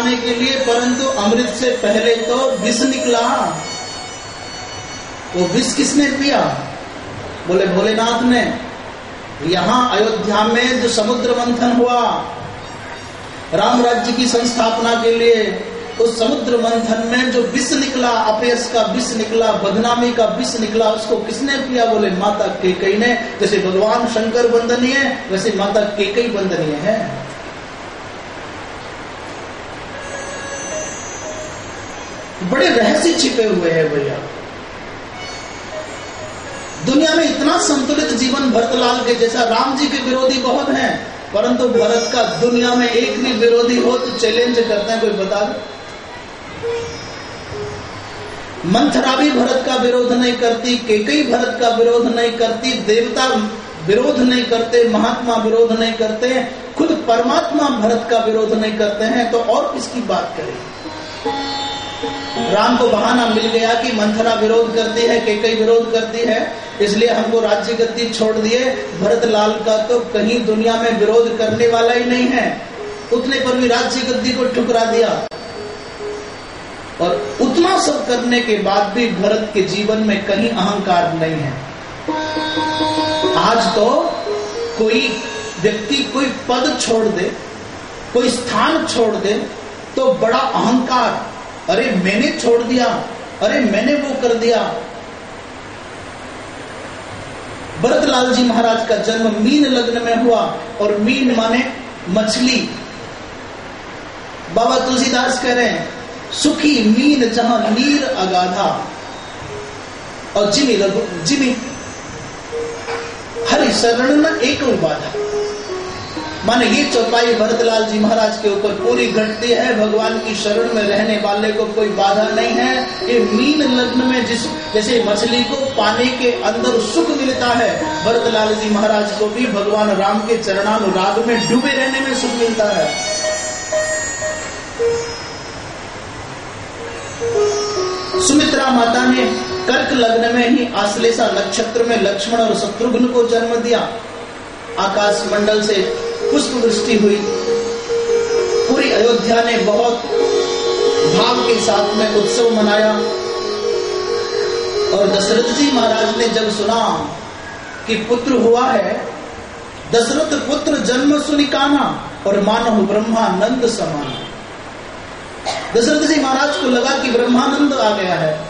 पाने के लिए, परंतु अमृत से पहले तो विष निकला। वो विष किसने पिया? बोले, भोलेनाथ ने। यहाँ अयोध्या में जो समुद्र मंथन हुआ, राम राज्य की संस्थापना के लिए, उस समुद्र मंथन में जो विष निकला अपयस का विष निकला, बदनामी का विष निकला, उसको किसने पिया? बोले, माता केकई ने। जैसे भगवान शंकर बंदनीय वैसे माता केकई बंदनीय है। बड़े रहस्य छिपे हुए हैं भैया। दुनिया में इतना संतुलित जीवन भरतलाल के जैसा राम जी के विरोधी बहुत हैं, परंतु भरत का दुनिया में एक भी विरोधी हो तो चैलेंज करते हैं, कोई बता दो। मंथरा भी भरत का विरोध नहीं करती, केकई भरत का विरोध नहीं करती, देवता विरोध नहीं करते, महात्मा विरोध नहीं करते, खुद परमात्मा भरत का विरोध नहीं करते हैं तो और किसकी बात करें? राम को बहाना मिल गया कि मंथरा विरोध करती है, केकई विरोध करती है, इसलिए हमको राज्य गद्दी छोड़ दिए। भरत लाल का तो कहीं दुनिया में विरोध करने वाला ही नहीं है। उतने पर भी राज्य गद्दी को ठुकरा दिया। और उतना सब करने के बाद भी भरत के जीवन में कहीं अहंकार नहीं है। आज तो कोई व्यक्ति कोई पद छोड़ दे, कोई स्थान छोड़ दे तो बड़ा अहंकार अरे मैंने छोड़ दिया। अरे मैंने वो कर दिया। भरतलाल जी महाराज का जन्म मीन लग्न में हुआ और मीन माने मछली। बाबा तुलसीदास कह रहे हैं, सुखी मीन जहाँ नीर अगाधा। और जिमी लघु जिमी हरि शरण एक बाधा माने ये चौपाई भरतलाल जी महाराज के ऊपर पूरी घटती है। भगवान की शरण में रहने वाले को कोई बाधा नहीं है। ये मीन लग्न में जिस, जैसे मछली को पानी के अंदर सुख मिलता है, भरतलाल जी महाराज को भी भगवान राम के चरणानुराग में डूबे रहने में सुख मिलता है। सुमित्रा माता ने कर्क लग्न में ही आश्लेषा नक्षत्र में लक्ष्मण और शत्रुघ्न को जन्म दिया। आकाश मंडल से पुष्प वृष्टि हुई। पूरी अयोध्या ने बहुत भाव के साथ में उत्सव मनाया। और दशरथ जी महाराज ने जब सुना कि पुत्र हुआ है, दशरथ पुत्र जन्म सुनिकाना और मानव ब्रह्मानंद समान। दशरथ जी महाराज को लगा कि ब्रह्मानंद आ गया है।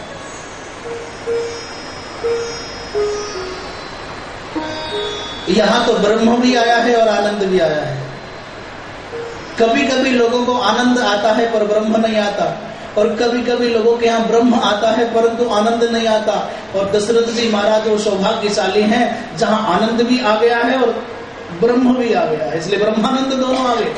यहाँ तो ब्रह्म भी आया है और आनंद भी आया है। कभी कभी लोगों को आनंद आता है पर ब्रह्म नहीं आता। और कभी कभी लोगों के यहाँ ब्रह्म आता है परंतु आनंद नहीं आता। और दशरथ जी महाराज वो सौभाग्यशाली हैं, जहाँ आनंद भी आ गया है और ब्रह्म भी आ गया है। इसलिए ब्रह्मानंद दोनों आ गए।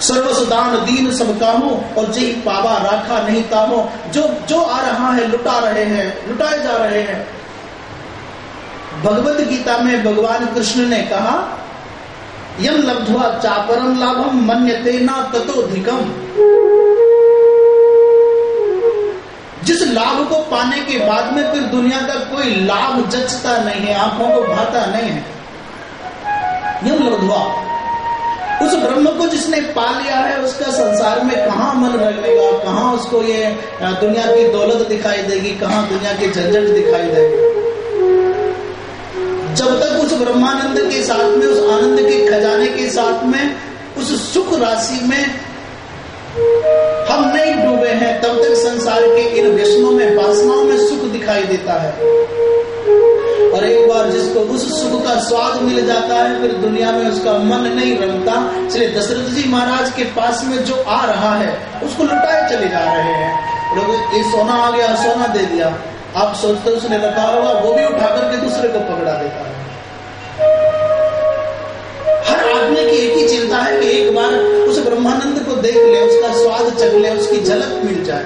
सर्वसुदान दीन सब काहो और जय पावा राखा नहीं ताहो जो जो आ रहा है, लुटा रहे हैं, लुटाए जा रहे हैं। भगवत गीता में भगवान कृष्ण ने कहा, यम लब्धवा चापरम लाभम मन्यते ना ततोधिकम जिस लाभ को पाने के बाद में फिर दुनिया का कोई लाभ जचता नहीं है, आँखों को भाता नहीं है। यम लब्धवा, उस ब्रह्म को जिसने पा लिया है, उसका संसार में कहा मन लगेगा कहा उसको ये दुनिया की दौलत दिखाई देगी, कहा दुनिया की झंझट दिखाई देगी? जब तक उस ब्रह्मानंद के साथ में, उस आनंद के खजाने के साथ में, उस सुख राशि में हम नहीं डूबे हैं, तब तक संसार के इन व्यसनों में, वासनाओं में सुख दिखाई देता है। और एक बार जिसको उस सुख का स्वाद मिल जाता है, फिर दुनिया में उसका मन नहीं रमता। इसलिए दशरथ जी महाराज के पास में जो आ रहा है, उसको लुटाए चले जा रहे हैं। लोग ये सोना आ गया, सोना दे दिया। आप सोचते उसने रखा होगा वो भी उठा करके दूसरे को पकड़ा देता है। हर आदमी की एक ही चिंता है कि एक बार उस ब्रह्मानंद को देख ले, उसका स्वाद चख ले, उसकी झलक मिल जाए।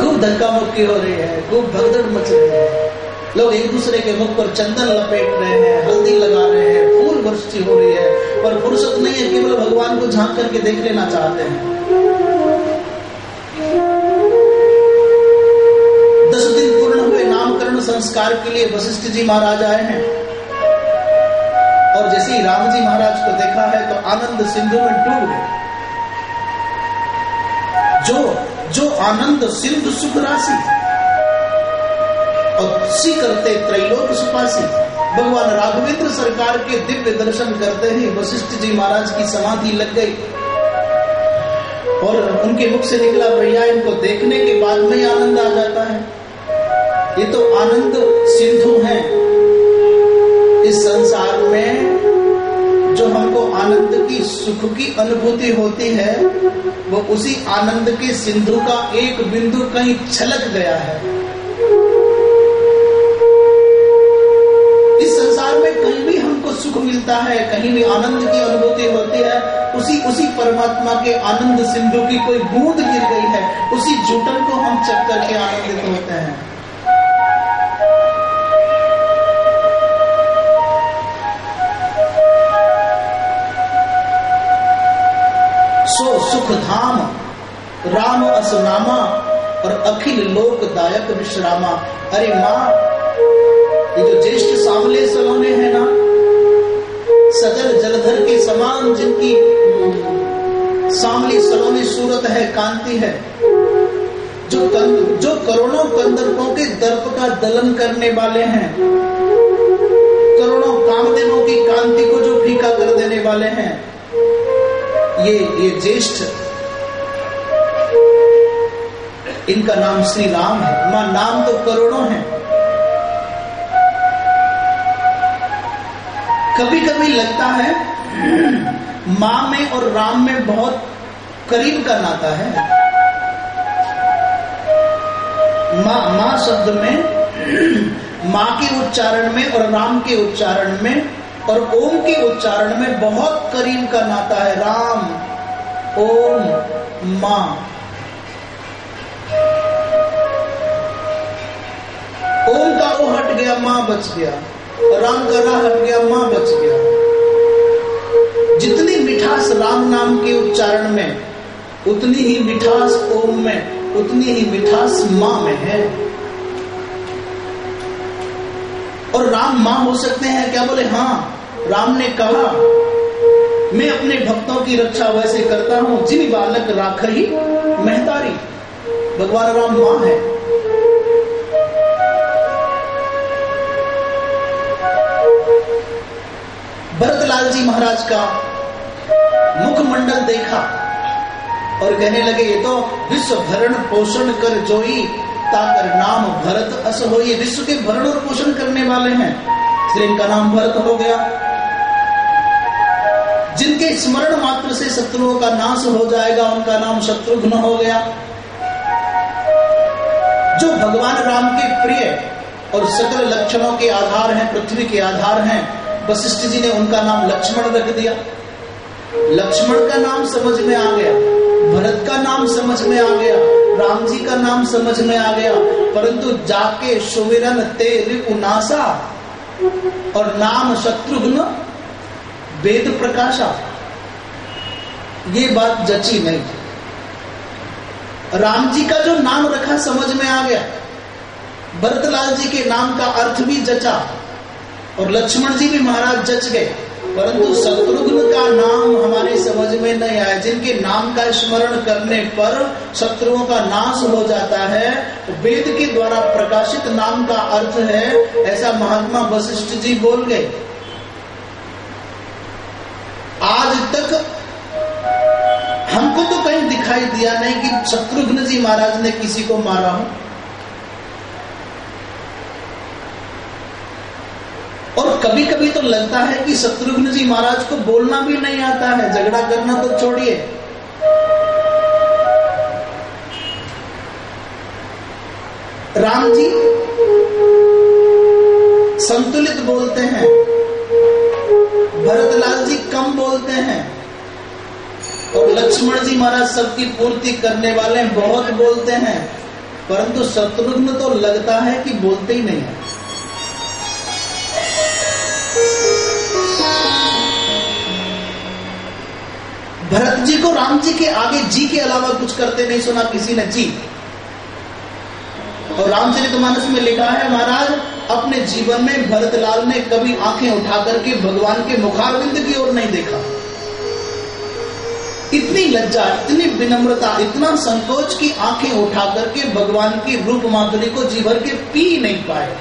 खूब धक्का मुक्की हो रही है, खूब भगदड़ मच रही है। लोग एक दूसरे के मुख पर चंदन लपेट रहे हैं, हल्दी लगा रहे हैं, फूल वृष्टि हो रही है, पर फुर्सत नहीं है, केवल भगवान को झाँक करके देख लेना चाहते हैं। संस्कार के लिए वशिष्ठ जी महाराज आए हैं। और जैसे ही राम जी महाराज को देखा है तो आनंद सिंधु में डूब गए। जो जो आनंद सिंधु सुख राशि और सी करते त्रैलोक सुपासी भगवान राघवेंद्र सरकार के दिव्य दर्शन करते ही वशिष्ठ जी महाराज की समाधि लग गई। और उनके मुख से निकला भैया इनको देखने के बाद में आनंद आ जाता है। ये तो आनंद सिंधु है। इस संसार में जो हमको आनंद की, सुख की अनुभूति होती है, वो उसी आनंद के सिंधु का एक बिंदु कहीं छलक गया है। इस संसार में कहीं भी हमको सुख मिलता है, कहीं भी आनंद की अनुभूति होती है, उसी उसी परमात्मा के आनंद सिंधु की कोई बूंद गिर गई है, उसी जुटन को हम चक करके आनंदित होते हैं। सो सुख धाम राम असनामा और अखिल लोकदायक विश्रामा। अरे माँ ये जो ज्येष्ठ सामले सलोने हैं ना सदर जलधर के समान जिनकी सामली सलोनी सूरत है कांति है जो कंद, जो करोड़ों कंदर्पों के दर्प का दलन करने वाले हैं करोड़ों कामदेवों की कांति को जो फीका कर देने वाले हैं ये ये ज्येष्ठ। इनका नाम श्री राम है। माँ, नाम तो करोड़ों है। कभी कभी लगता है, माँ में और राम में बहुत करीब का नाता है। माँ माँ शब्द में, माँ के उच्चारण में और राम के उच्चारण में और ओम के उच्चारण में बहुत करीब का नाता है, राम, ओम, माँ। ओम का ओ हट गया, माँ बच गया। राम का रा हट गया, माँ बच गया। जितनी मिठास राम नाम के उच्चारण में, उतनी ही मिठास ओम में, उतनी ही मिठास माँ में है। और राम माँ हो सकते हैं? क्या बोले? हाँ। राम ने कहा, मैं अपने भक्तों की रक्षा वैसे करता हूँ, जिन बालक राख ही महतारी, भगवान राम माँ है। भरतलाल जी महाराज का मुखमंडल देखा और कहने लगे, ये तो विश्व भरण पोषण कर जोई ताकर नाम भरत अस हो ये विश्व के भरण और पोषण करने वाले हैं। इसलिए इनका नाम भरत हो गया। जिनके स्मरण मात्र से शत्रुओं का नाश हो जाएगा, उनका नाम शत्रुघ्न हो गया। जो भगवान राम के प्रिय और सकल लक्षणों के आधार हैं, पृथ्वी के आधार हैं, वशिष्ठ जी ने उनका नाम लक्ष्मण रख दिया। लक्ष्मण का नाम समझ में आ गया, भरत का नाम समझ में आ गया। राम जी का नाम समझ में आ गया, परंतु जाके सुमिरन ते रिपुनासा और नाम शत्रुघ्न वेद प्रकाशा। ये बात जची नहीं। राम जी का जो नाम रखा समझ में आ गया। भरतलाल जी के नाम का अर्थ भी जचा और लक्ष्मण जी भी महाराज जच गए। परंतु शत्रुघ्न का नाम हमारे समझ में नहीं आया। जिनके नाम का स्मरण करने पर शत्रुओं का नाश हो जाता है, वेद के द्वारा प्रकाशित नाम का अर्थ है, ऐसा महात्मा वशिष्ठ जी बोल गए। आज तक हमको तो कहीं दिखाई दिया नहीं कि शत्रुघ्न जी महाराज ने किसी को मारा हो। और कभी कभी तो लगता है कि शत्रुघ्न जी महाराज को बोलना भी नहीं आता है, झगड़ा करना तो छोड़िए। राम जी संतुलित बोलते हैं। भरतलाल जी कम बोलते हैं। और लक्ष्मण जी महाराज सबकी पूर्ति करने वाले बहुत बोलते हैं। परंतु शत्रुघ्न तो लगता है कि बोलते ही नहीं है। भरत जी को राम जी के आगे, जी के अलावा कुछ करते नहीं, सुना किसी ने? जी। और रामचरित मानस में लिखा है, महाराज, अपने जीवन में भरतलाल ने कभी आँखें उठा करके भगवान के मुखारविंद की ओर नहीं देखा। इतनी लज्जा, इतनी विनम्रता, इतना संकोच की आँखें उठा करके भगवान की रूप माधुरी को जी भर के पी नहीं पाए।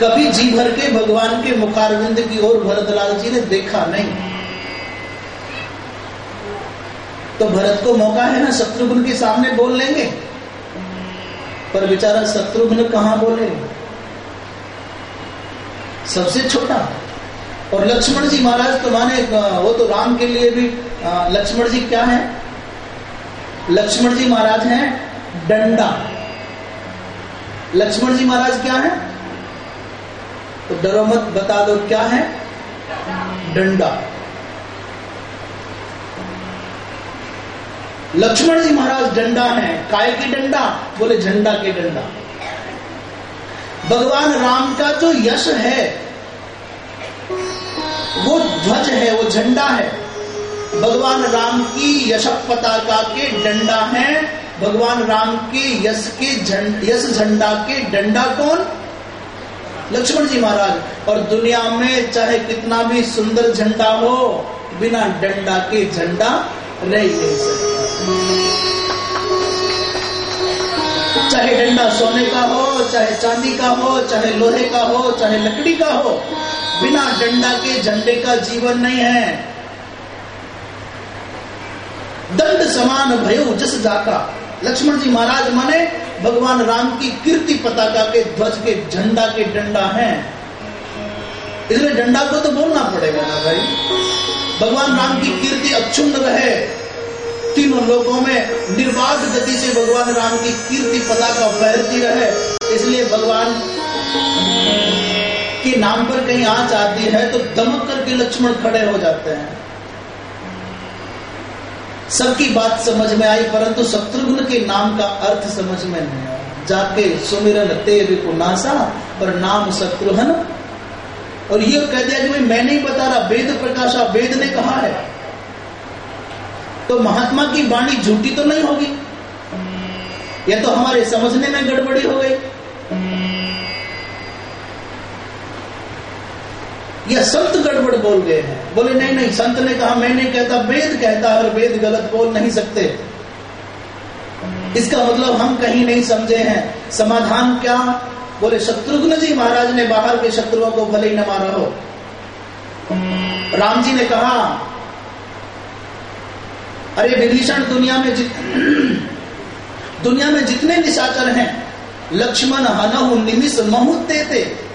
कभी जी भर के भगवान के मुखारविंद की ओर भरतलाल जी ने देखा नहीं। तो भरत को मौका है ना शत्रुघ्न के सामने बोल लेंगे। पर बेचारा शत्रुघ्न कहाँ बोले? सबसे छोटा। और लक्ष्मण जी महाराज तो माने, वो तो राम के लिए भी लक्ष्मण जी क्या है? लक्ष्मण जी महाराज हैं डंडा। लक्ष्मण जी महाराज क्या है? तो डरो मत, बता दो क्या है? डंडा। लक्ष्मण जी महाराज, डंडा है। काय के डंडा? बोले, झंडा के डंडा। भगवान राम का जो यश है, वो ध्वज है, वो झंडा है। भगवान राम की यश पताका के डंडा है। भगवान राम के यश के यश झंडा के डंडा कौन? लक्ष्मण जी महाराज, और दुनिया में चाहे कितना भी सुंदर झंडा हो, बिना डंडा के झंडा नहीं सकता। चाहे डंडा सोने का हो, चाहे चांदी का हो, चाहे लोहे का हो, चाहे लकड़ी का हो, बिना डंडा के झंडे का जीवन नहीं है। दंड समान भयो जस जाका। लक्ष्मण जी महाराज माने, भगवान राम की कीर्ति पताका के ध्वज के झंडा के डंडा है। इसलिए डंडा को तो बोलना पड़ेगा ना भाई। भगवान राम की कीर्ति अक्षुण्ण रहे। तीनों लोगों में निर्बाध गति से भगवान राम की कीर्ति पताका फैलती रहे। इसलिए भगवान के नाम पर कहीं आँच आती है तो दमक करके लक्ष्मण खड़े हो जाते हैं। सबकी बात समझ में आई, परंतु शत्रुघ्न के नाम का अर्थ समझ में नहीं आया। जाके सुमिरन ते विपुनासा पर नाम शत्रुघ्न। और ये कह दिया कि भाई, मैं नहीं बता रहा, वेद प्रकाशा वेद ने कहा है। तो महात्मा की वाणी झूठी तो नहीं होगी? या तो हमारे समझने में गड़बड़ी हो गई? या संत गड़बड़ बोल गए हैं। बोले, नहीं नहीं, संत ने कहा मैं नहीं कहता वेद कहता और वेद गलत बोल नहीं सकते। इसका मतलब हम कहीं नहीं समझे हैं। समाधान क्या? बोले, शत्रुघ्न जी महाराज ने बाहर के शत्रुओं को भले ही न मारा हो। राम जी ने कहा, अरे विभीषण दुनिया में जित, दुनिया में जितने निशाचर हैं, लक्ष्मण, हनहु, निमिष, महुते थे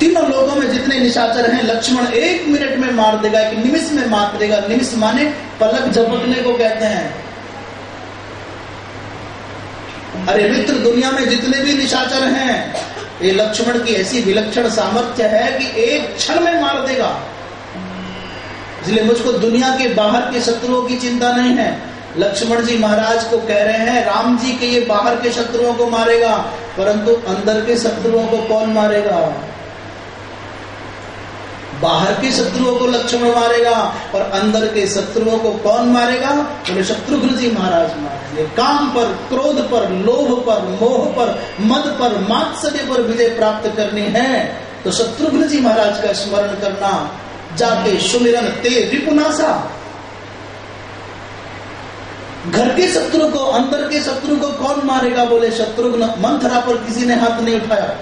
तीनों लोगों में जितने निशाचर हैं, लक्ष्मण एक मिनट में मार देगा, एक निमिष में मार देगा। निमिष माने पलक झपकने को कहते हैं। अरे मित्र, दुनिया में जितने भी निशाचर हैं, ये लक्ष्मण की ऐसी विलक्षण सामर्थ्य है कि एक क्षण में मार देगा। इसलिए मुझको दुनिया के बाहर के शत्रुओं की चिंता नहीं है। लक्ष्मण जी महाराज को कह रहे हैं, राम जी के ये बाहर के शत्रुओं को मारेगा, परंतु अंदर के शत्रुओं को कौन मारेगा? बाहर के शत्रुओं को लक्ष्मण मारेगा और अंदर के शत्रुओं को कौन मारेगा? बोले, शत्रुघ्न जी महाराज मारेंगे। काम पर, क्रोध पर, लोभ पर, मोह पर, मद पर, मात्सर्य पर विजय प्राप्त करनी है। तो शत्रुघ्न जी महाराज का स्मरण करना, जाके सुमिरन ते रिपुनासा घर के शत्रु को, अंदर के शत्रु को कौन मारेगा? बोले, शत्रुघ्न। मंथरा पर किसी ने हाथ नहीं उठाया।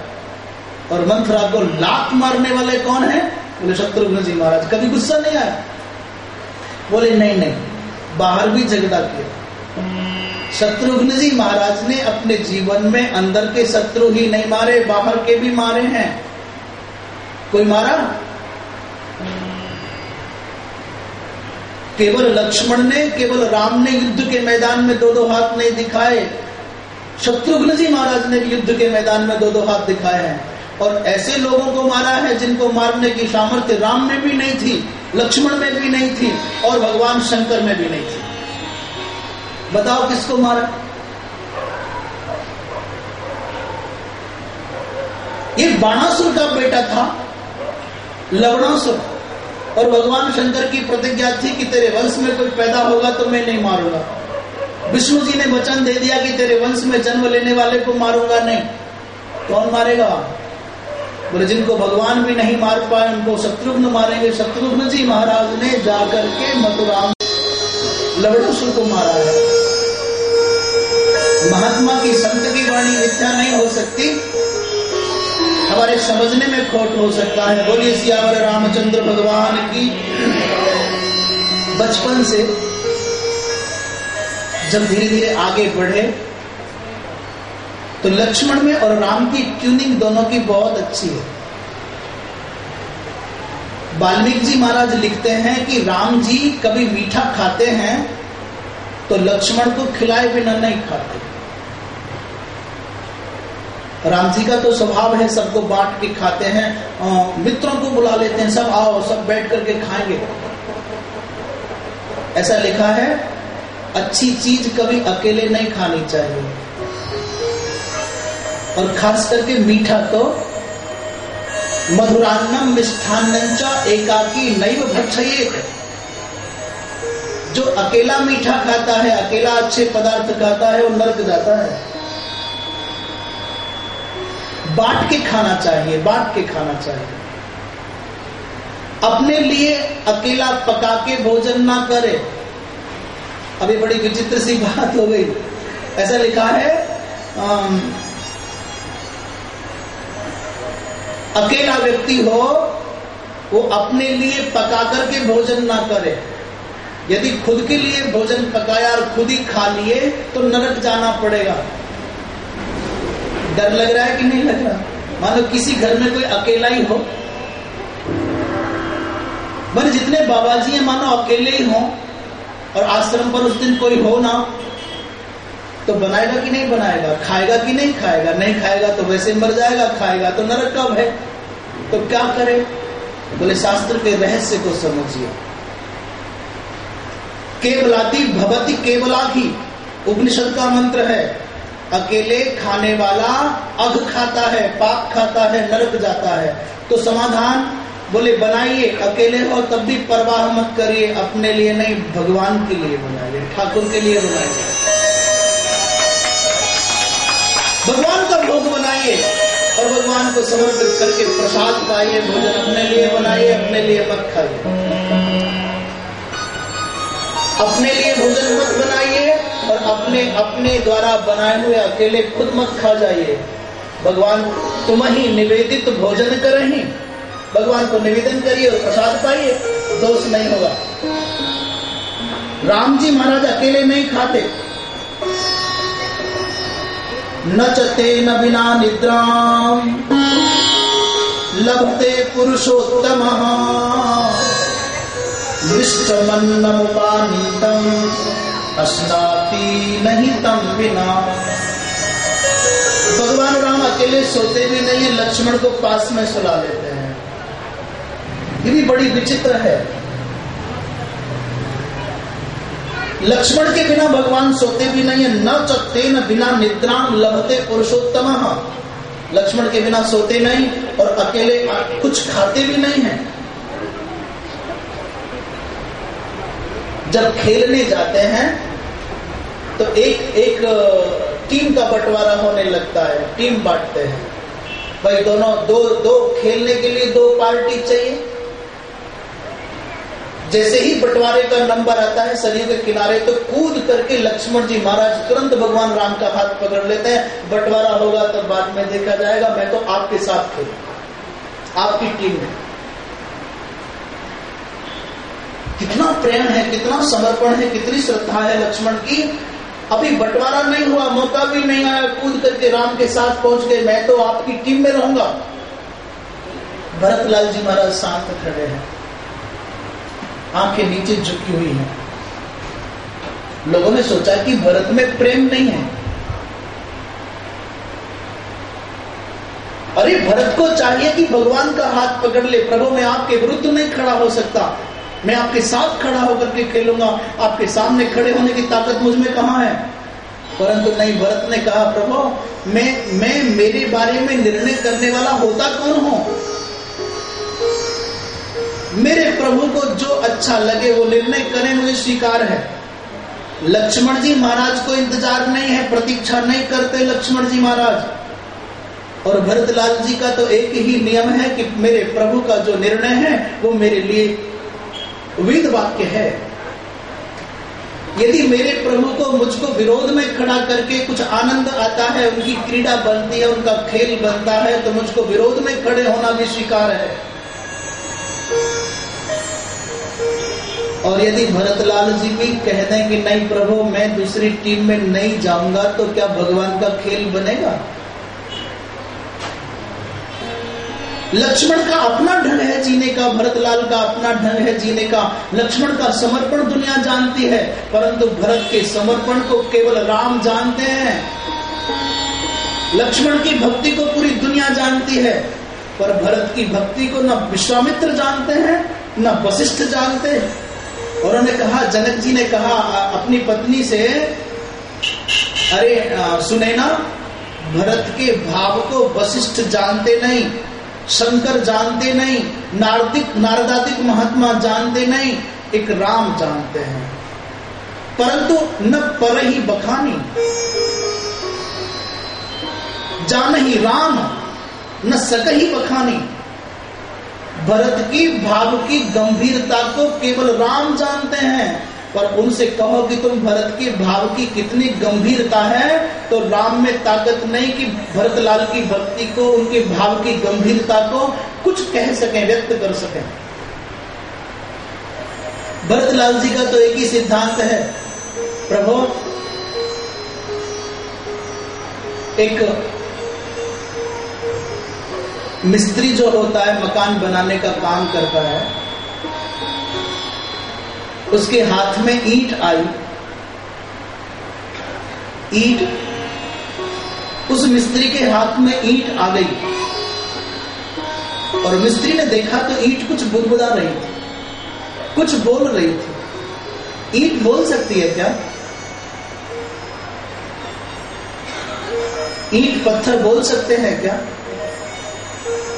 और मंथरा को लात मारने वाले कौन है? बोले, शत्रुघ्न जी महाराज, कभी गुस्सा नहीं आया? बोले, नहीं नहीं, बाहर भी झगड़ा किया। शत्रुघ्न जी महाराज ने अपने जीवन में अंदर के शत्रु ही नहीं मारे, बाहर के भी मारे हैं। कोई मारा? केवल लक्ष्मण ने, केवल राम ने युद्ध के मैदान में दो दो हाथ नहीं दिखाए। शत्रुघ्न जी महाराज ने भी युद्ध के मैदान में दो दो हाथ दिखाए हैं। और ऐसे लोगों को मारा है जिनको मारने की सामर्थ्य राम में भी नहीं थी, लक्ष्मण में भी नहीं थी और भगवान शंकर में भी नहीं थी। बताओ किसको मारा? ये बाणासुर का बेटा था, लवणासुर। और भगवान शंकर की प्रतिज्ञा थी कि तेरे वंश में कोई पैदा होगा तो मैं नहीं मारूँगा। विष्णु जी ने वचन दे दिया कि तेरे वंश में जन्म लेने वाले को मारूँगा नहीं। कौन मारेगा? बोले, जिनको भगवान भी नहीं मार पाए, उनको शत्रुघ्न मारेंगे। शत्रुघ्न जी महाराज ने जाकर के मथुरा लवड़ोसुर को मारा है। महात्मा की संत की वाणी मिथ्या नहीं हो सकती। हमारे समझने में खोट हो सकता है। बोलिए, सियावर रामचंद्र भगवान की। बचपन से जब धीरे धीरे आगे बढ़े तो लक्ष्मण में और राम की ट्यूनिंग दोनों की बहुत अच्छी है। वाल्मीकि जी महाराज लिखते हैं कि राम जी कभी मीठा खाते हैं तो लक्ष्मण को खिलाए बिना नहीं खाते। राम जी का तो स्वभाव है सबको बांट के खाते हैं मित्रों को बुला लेते हैं, सब आओ, सब बैठ करके खाएँगे। ऐसा लिखा है, अच्छी चीज़ कभी अकेले नहीं खानी चाहिए। और खास करके मीठा तो मधुरान्नम मिष्ठान एकाकी नैव भक्षयेत। जो अकेला मीठा खाता है, अकेला अच्छे पदार्थ खाता है, वो नर्क जाता है। बांट के खाना चाहिए, बांट के खाना चाहिए। अपने लिए अकेला पका के भोजन ना करे। अभी बड़ी विचित्र सी बात हो गई। ऐसा लिखा है अकेला व्यक्ति हो, वो अपने लिए पका करके भोजन ना करे। यदि खुद के लिए भोजन पकाया और खुद ही खा लिए तो नरक जाना पड़ेगा। डर लग रहा है कि नहीं लग रहा? मान लो किसी घर में कोई अकेला ही हो। मैंने जितने बाबा जी हैं, मानो अकेले ही हो, और आश्रम पर उस दिन कोई हो ना तो बनाएगा कि नहीं बनाएगा? खाएगा कि नहीं खाएगा? नहीं खाएगा तो वैसे मर जाएगा, खाएगा तो नरक कब है? तो क्या करे? बोले, शास्त्र के रहस्य को समझिए। केवलाती भवती केवला ही उपनिषद का मंत्र है। अकेले खाने वाला अघ खाता है, पाप खाता है, नरक जाता है। तो समाधान, बोले, बनाइए, अकेले हो तब भी परवाह मत करिए, अपने लिए नहीं, भगवान के लिए बनाइए, ठाकुर के लिए बनाइए। और भगवान को समर्पित करके प्रसाद पाइए, भोजन अपने लिए बनाइए, अपने लिए मत खाइए। अपने लिए भोजन मत बनाइए और अपने अपने द्वारा बनाए हुए अकेले खुद मत खा जाइए। भगवान तुम ही निवेदित भोजन करें। भगवान को निवेदन करिए और प्रसाद पाइए, दोष नहीं होगा। राम जी महाराज अकेले नहीं खाते। न चते न बिना निद्रा। लभते पुरुषोत्तम। विष्टमन्नमुपानीतम अस्नाति नहीं तम बिना भगवान राम अकेले सोते भी नहीं, लक्ष्मण को पास में सुला लेते हैं। ये भी बड़ी विचित्र है। लक्ष्मण के बिना भगवान सोते भी नहीं है, न चकते न बिना निद्रा, लभते पुरुषोत्तम। लक्ष्मण के बिना सोते नहीं और अकेले कुछ खाते भी नहीं है। जब खेलने जाते हैं तो एक एक, टीम का बंटवारा होने लगता है, टीम बांटते हैं। भाई दोनों, दो दो खेलने के लिए दो पार्टी चाहिए। जैसे ही बंटवारे का नंबर आता है, सरयू के किनारे तो कूद करके लक्ष्मण जी महाराज तुरंत भगवान राम का हाथ पकड़ लेते हैं। बंटवारा होगा तब बाद में देखा जाएगा, मैं तो आपके साथ खेल। आपकी टीम में। कितना प्रेम है, कितना समर्पण है, कितनी श्रद्धा है लक्ष्मण की। अभी बंटवारा नहीं हुआ, मौका भी नहीं आया, कूद करके राम के साथ पहुँच गए, मैं तो आपकी टीम में रहूँगा। भरतलाल जी महाराज शांत खड़े हैं। आँखें नीचे झुकी हुई हैं। लोगों ने सोचा कि भरत में प्रेम नहीं है। अरे, भरत को चाहिए कि भगवान का हाथ पकड़ ले। प्रभु, मैं आपके विरुद्ध नहीं खड़ा हो सकता। मैं आपके साथ खड़ा होकर के खेलूँगा। आपके सामने खड़े होने की ताकत मुझमें कहा है? परंतु नहीं, भरत ने कहा, प्रभु, मैं मैं मेरे बारे में निर्णय करने वाला होता कौन हूँ? मेरे प्रभु को जो अच्छा लगे, वो निर्णय करें, मुझे स्वीकार है। लक्ष्मण जी महाराज को इंतज़ार नहीं है, प्रतीक्षा नहीं करते लक्ष्मण जी महाराज। और भरतलाल जी का तो एक ही नियम है कि मेरे प्रभु का जो निर्णय है, वो मेरे लिए वेद वाक्य है। यदि मेरे प्रभु को मुझको विरोध में खड़ा करके कुछ आनंद आता है, उनकी क्रीड़ा बनती है, उनका खेल बनता है तो मुझको विरोध में खड़े होना भी स्वीकार है। और यदि भरतलाल जी भी कह दें कि नहीं प्रभु, मैं दूसरी टीम में नहीं जाऊँगा तो क्या भगवान का खेल बनेगा? लक्ष्मण का अपना ढंग है जीने का, भरतलाल का अपना ढंग है जीने का। लक्ष्मण का समर्पण दुनिया जानती है, परंतु भरत के समर्पण को केवल राम जानते हैं। लक्ष्मण की भक्ति को पूरी दुनिया जानती है, पर भरत की भक्ति को न विश्वामित्र जानते हैं, न वशिष्ठ जानते हैं। उन्होंने कहा, जनक जी ने कहा अपनी पत्नी से, अरे सुने ना, भरत के भाव को वशिष्ठ जानते नहीं, शंकर जानते नहीं, नारदिक नारदातिक महात्मा जानते नहीं, एक राम जानते हैं। परंतु न पर ही बखानी, जान ही राम, न सक ही बखानी। भरत की भाव की गंभीरता को केवल राम जानते हैं, पर उनसे कहो कि तुम भरत के भाव की कितनी गंभीरता है तो राम में ताकत नहीं कि भरत लाल की भक्ति को, उनके भाव की गंभीरता को कुछ कह सके, व्यक्त कर सके। भरत लाल जी का तो एक ही सिद्धांत है। प्रभु, एक मिस्त्री जो होता है, मकान बनाने का काम करता है, उसके हाथ में ईट आई। ईट, उस मिस्त्री के हाथ में ईंट आ गई। और मिस्त्री ने देखा तो ईट कुछ बुदबुदा रही थी, कुछ बोल रही थी। ईट बोल सकती है क्या? ईट पत्थर बोल सकते हैं क्या?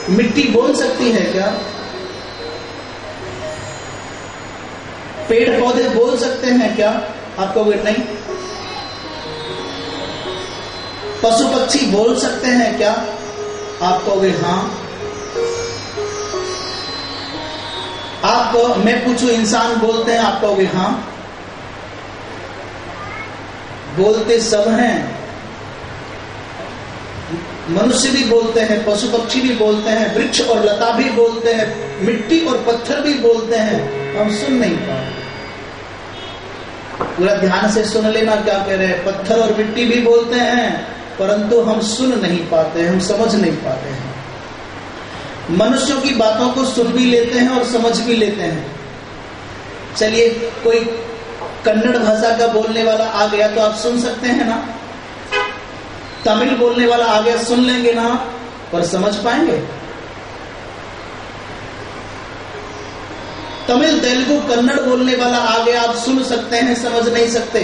मिट्टी बोल सकती है क्या? पेड़ पौधे बोल सकते हैं क्या? आप कहोगे नहीं। पशु पक्षी बोल सकते हैं क्या? आप कहोगे हाँ। आप मैं पूछू, इंसान बोलते हैं, आप कहोगे हाँ। बोलते सब हैं। मनुष्य भी बोलते हैं पशु पक्षी भी बोलते हैं, वृक्ष और लता भी बोलते हैं, मिट्टी और पत्थर भी बोलते हैं। हम सुन नहीं पाते। पूरा ध्यान से सुन लेना क्या कह रहे हैं। पत्थर और मिट्टी भी बोलते हैं, परंतु हम सुन नहीं पाते, हम समझ नहीं पाते हैं। मनुष्यों की बातों को सुन भी लेते हैं और समझ भी लेते हैं। चलिए, कोई कन्नड़ भाषा का बोलने वाला आ गया तो आप सुन सकते हैं ना? तमिल बोलने वाला आ गया, सुन लेंगे ना, पर समझ पाएँगे? तमिल, तेलुगु, कन्नड़ बोलने वाला आ गया, आप सुन सकते हैं, समझ नहीं सकते।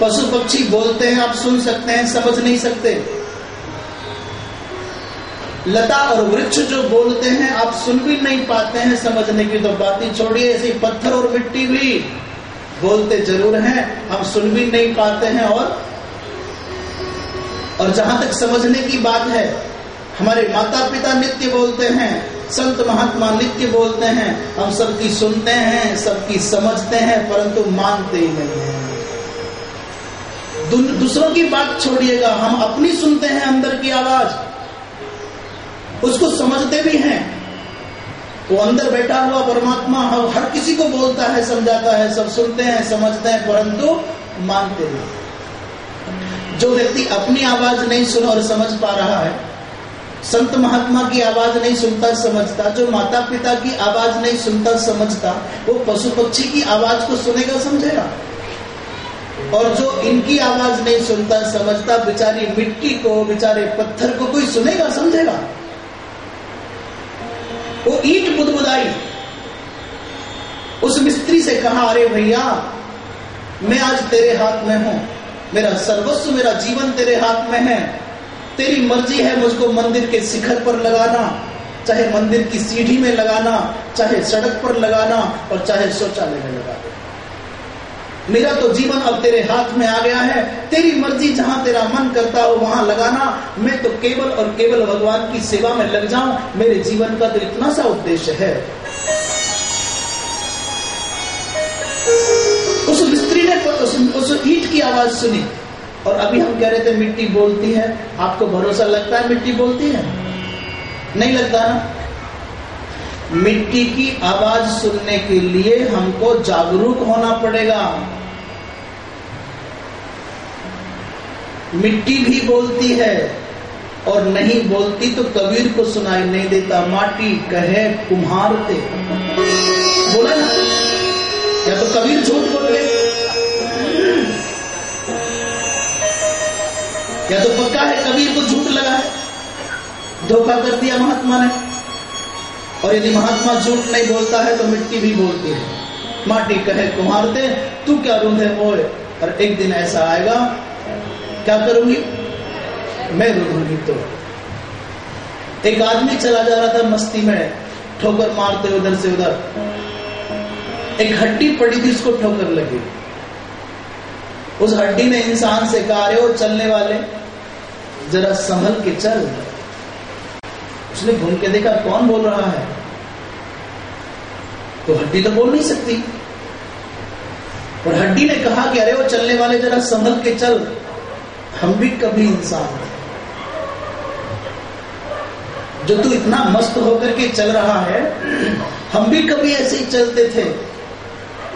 पशु पक्षी बोलते हैं, आप सुन सकते हैं, समझ नहीं सकते। लता और वृक्ष जो बोलते हैं, आप सुन भी नहीं पाते हैं, समझने की तो बात ही छोड़िए, ऐसे पत्थर और मिट्टी भी बोलते ज़रूर हैं, हम सुन भी नहीं पाते हैं और और जहाँ तक समझने की बात है, हमारे माता पिता नित्य बोलते हैं, संत महात्मा नित्य बोलते हैं, हम सबकी सुनते हैं, सबकी समझते हैं, परंतु मानते ही नहीं है। दूसरों की बात छोड़िएगा, हम अपनी सुनते हैं अंदर की आवाज़। उसको समझते भी हैं। वो अंदर बैठा हुआ परमात्मा हर किसी को बोलता है, समझाता है, सब सुनते हैं, समझते हैं, परंतु मानते नहीं। जो व्यक्ति अपनी आवाज़ नहीं सुन और समझ पा रहा है, संत महात्मा की आवाज़ नहीं सुनता, समझता, जो माता पिता की आवाज़ नहीं सुनता, समझता, वो पशु पक्षी की आवाज़ को सुनेगा, समझेगा? और जो इनकी आवाज़ नहीं सुनता, समझता, बेचारी मिट्टी को, बेचारे पत्थर को कोई सुनेगा, समझेगा? वो ईट बुदबुदाई, उस मिस्त्री से कहा, अरे भैया, मैं आज तेरे हाथ में हूँ मेरा सर्वस्व, मेरा जीवन तेरे हाथ में है। तेरी मर्ज़ी है मुझको मंदिर के शिखर पर लगाना, चाहे मंदिर की सीढ़ी में लगाना, चाहे सड़क पर लगाना और चाहे शौचालय में लगाना मेरा तो जीवन अब तेरे हाथ में आ गया है। तेरी मर्ज़ी जहाँ तेरा मन करता हो वहाँ लगाना। मैं तो केवल और केवल भगवान की सेवा में लग जाऊँ। मेरे जीवन का तो इतना सा उद्देश्य है। उस, ईट की आवाज़ सुनी। और अभी हम कह रहे थे मिट्टी बोलती है। आपको भरोसा लगता है मिट्टी बोलती है? नहीं लगता ना? मिट्टी की आवाज़ सुनने के लिए हमको जागरूक होना पड़ेगा। मिट्टी भी बोलती है और नहीं बोलती तो कबीर को सुनाई नहीं देता। माटी कहे कुम्हारते। बोला ना? या तो कबीर झूठ बोल रहे? या तो पक्का है, कबीर को झूठ लगा है। धोखा कर दिया महात्मा ने। और यदि महात्मा झूठ नहीं बोलता है तो मिट्टी भी बोलती है। माटी कहे कुम्हारते तू क्या रूधे मोए और एक दिन ऐसा आएगा, क्या करूँगी? मैं रूधूँगी तो। एक आदमी चला जा रहा था मस्ती में, ठोकर मारते उधर से उधर। एक हड्डी पड़ी थी, उसको ठोकर लगी। उस हड्डी ने इंसान से कहा चलने वाले जरा संभल के चल। उसने घूम के देखा, कौन बोल रहा है? तो हड्डी तो बोल नहीं सकती। और हड्डी ने कहा कि अरे वो चलने वाले जरा संभल के चल। हम भी कभी इंसान थे जो तू इतना मस्त होकर के चल रहा है, हम भी कभी ऐसे ही चलते थे।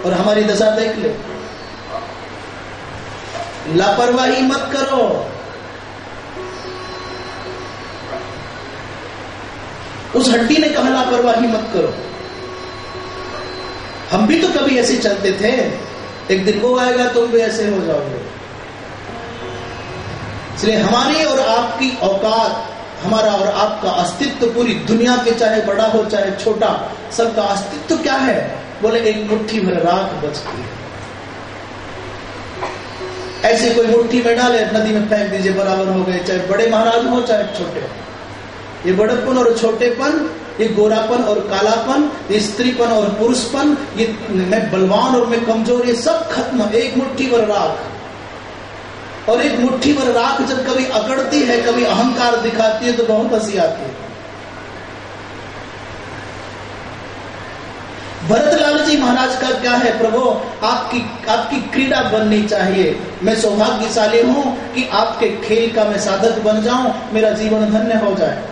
और हमारी दशा देख ले। लापरवाही मत करो। उस हड्डी ने कहा लापरवाही मत करो। हम भी तो कभी ऐसे चलते थे। एक दिन वो आएगा, तुम भी ऐसे हो जाओगे। इसलिए हमारी और आपकी औकात, हमारा और आपका अस्तित्व पूरी दुनिया के चाहे बड़ा हो, चाहे छोटा, सबका अस्तित्व क्या है? बोले, एक मुट्ठी भर राख बचती है। ऐसे कोई मुट्ठी में डाले, नदी में फेंक दीजिए, बराबर हो गए, चाहे बड़े महाराज हो, चाहे छोटे। ये बड़प्पन और छोटेपन, ये गोरापन और कालापन, ये स्त्रीपन और पुरुषपन, ये मैं बलवान और मैं कमज़ोर, ये सब खत्म। एक मुट्ठी भर राख। और एक मुट्ठी भर राख जब कभी अकड़ती है, कभी अहंकार दिखाती है तो बहुत हँसी आती है। भरतलाल जी महाराज का क्या है, प्रभु? आपकी आपकी क्रीड़ा बननी चाहिए। मैं सौभाग्यशाली हूँ कि आपके खेल का मैं साधक बन जाऊँ, मेरा जीवन धन्य हो जाए।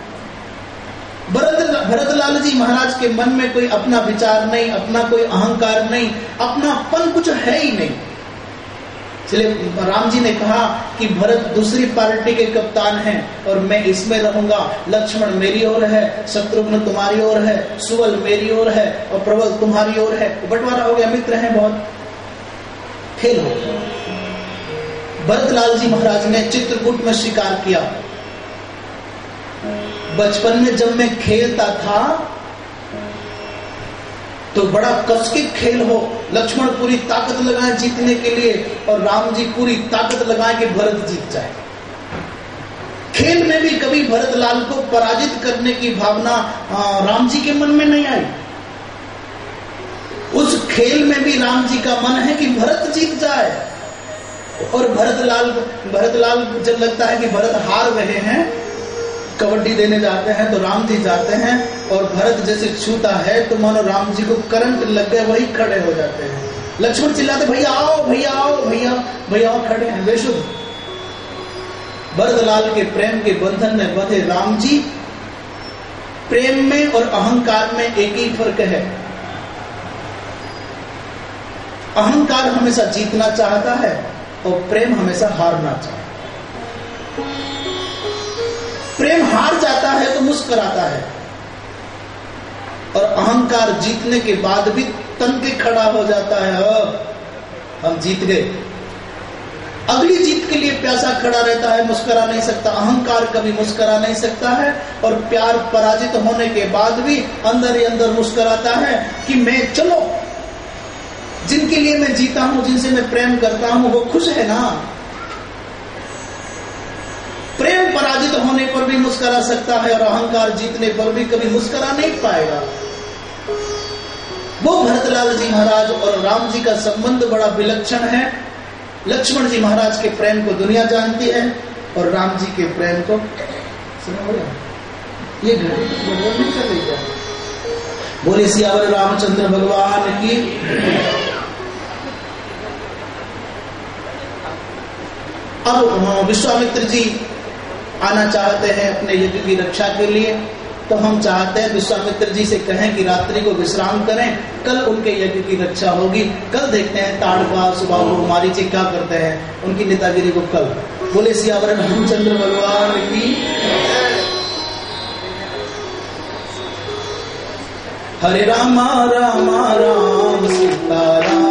भरत भरतलाल जी महाराज के मन में कोई अपना विचार नहीं, अपना कोई अहंकार नहीं, अपनापन कुछ है ही नहीं। इसलिए राम जी ने कहा कि भरत दूसरी पार्टी के कप्तान हैं और मैं इसमें रहूँगा। लक्ष्मण मेरी ओर है, शत्रुघ्न तुम्हारी ओर है सुवल मेरी ओर है और प्रबल तुम्हारी ओर है। बंटवारा हो गया, मित्र है बहुत। खेल हो भरतलाल जी महाराज ने चित्रकूट में शिकार किया। बचपन में जब मैं खेलता था तो बड़ा कस के खेल हो, लक्ष्मण पूरी ताकत लगाए जीतने के लिए और राम जी पूरी ताकत लगाए कि भरत जीत जाए। खेल में भी कभी भरत लाल को पराजित करने की भावना राम जी के मन में नहीं आई। उस खेल में भी राम जी का मन है कि भरत जीत जाए। और भरत लाल भरत लाल जब लगता है कि भरत हार रहे हैं कबड्डी देने जाते हैं तो राम जी जाते हैं और भरत जैसे छूता है तो मानो राम जी को करंट लग गए वही खड़े हो जाते हैं। लक्ष्मण चिल्लाते, भैया आओ भैया आओ, भैया भैया खड़े हैं, बेशुद्ध। भरतलाल के प्रेम के बंधन में बंधे राम जी, प्रेम में और अहंकार में एक ही फ़र्क है। अहंकार हमेशा जीतना चाहता है और प्रेम हमेशा हारना चाहता है। प्रेम हार जाता है तो मुस्कराता है। और अहंकार जीतने के बाद भी तन के खड़ा हो जाता है हम जीत गए। अगली जीत के लिए प्यासा खड़ा रहता है, मुस्करा नहीं सकता। अहंकार कभी मुस्करा नहीं सकता है और प्यार पराजित होने के बाद भी अंदर ही अंदर मुस्कराता है कि मैं, चलो, जिनके लिए मैं जीता हूँ, जिनसे मैं प्रेम करता हूँ, वो खुश है ना? प्रेम पराजित होने पर भी मुस्करा सकता है और अहंकार जीतने पर भी कभी मुस्करा नहीं पाएगा। वो भरतलाल जी महाराज और राम जी का संबंध बड़ा विलक्षण है। लक्ष्मण जी महाराज के प्रेम को दुनिया जानती है और राम जी के प्रेम को ये रही बोले सियावर रामचंद्र भगवान की अब विश्वामित्र जी आना चाहते हैं अपने यज्ञ की रक्षा के लिए तो हम चाहते हैं विश्वामित्र जी से कहें कि रात्रि को विश्राम करें। कल उनके यज्ञ की रक्षा होगी। कल देखते हैं ताड़पा सुबाहु मारीची क्या करते हैं। उनकी नेतागिरी को कल। बोले सियावर रामचंद्र भगवान की हरे रामा रामा, राम, सीता, राम।